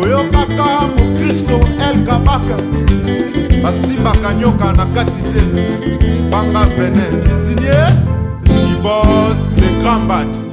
oyokaka mokristo el kabaka basimbaka nyoka na kati te banga vene sinie kibos le grand bati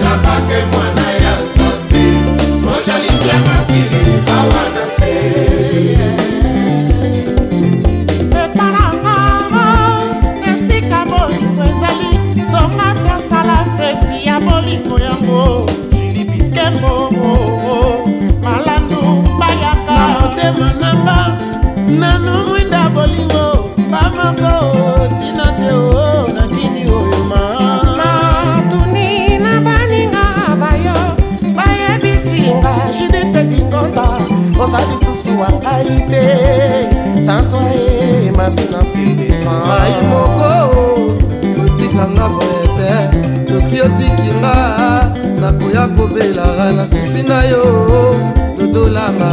nunca pa' que muera. tobelaka na susi na yo dodolanga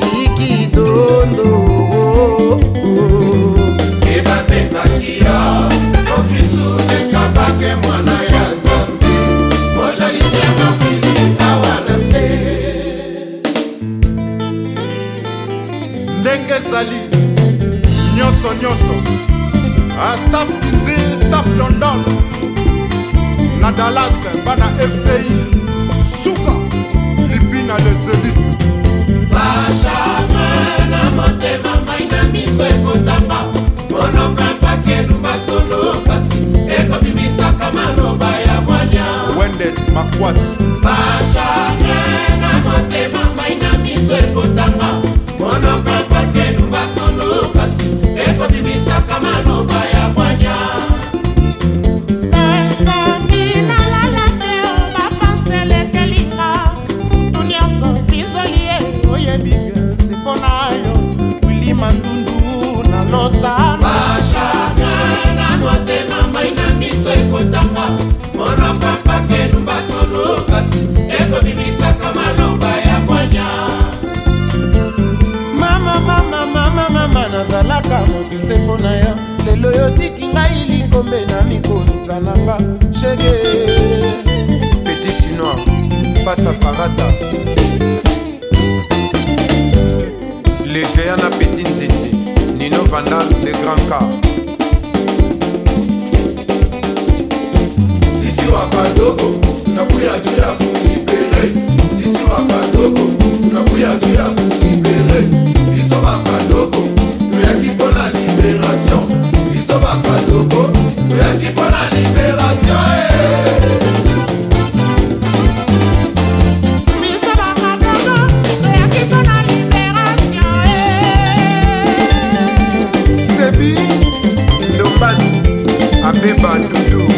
viki dondo ebapetaki yo okisu ekabake mwana ya nzambe mojalise mokili awa na se ndenge ezali nyonso nyonso astaf ah, kiti staf dondon na dalas bana fci na lezelisi bachavre na motema mai na miso ekotanga monoko ya pakelumba solo kasi ekobimisaka maloba ya bwanya wendes makwati makasi ekobimisaka maloba ya bwanya mama mama mama mama nazalaka moto se mpo na yo lelo yotiki ngai likombe na mikonisa nanga shege peti chinois fasa farata le géant na peti nzete nino vandal le grand car sisi wakadoko nakuya tu ya kulibere sisi makadoko nakuya tu ya kulibere biso makadoko toyaki mpo na liberation biso makadoko toyaki mpo na liberation eh. eh. Abeba Dudu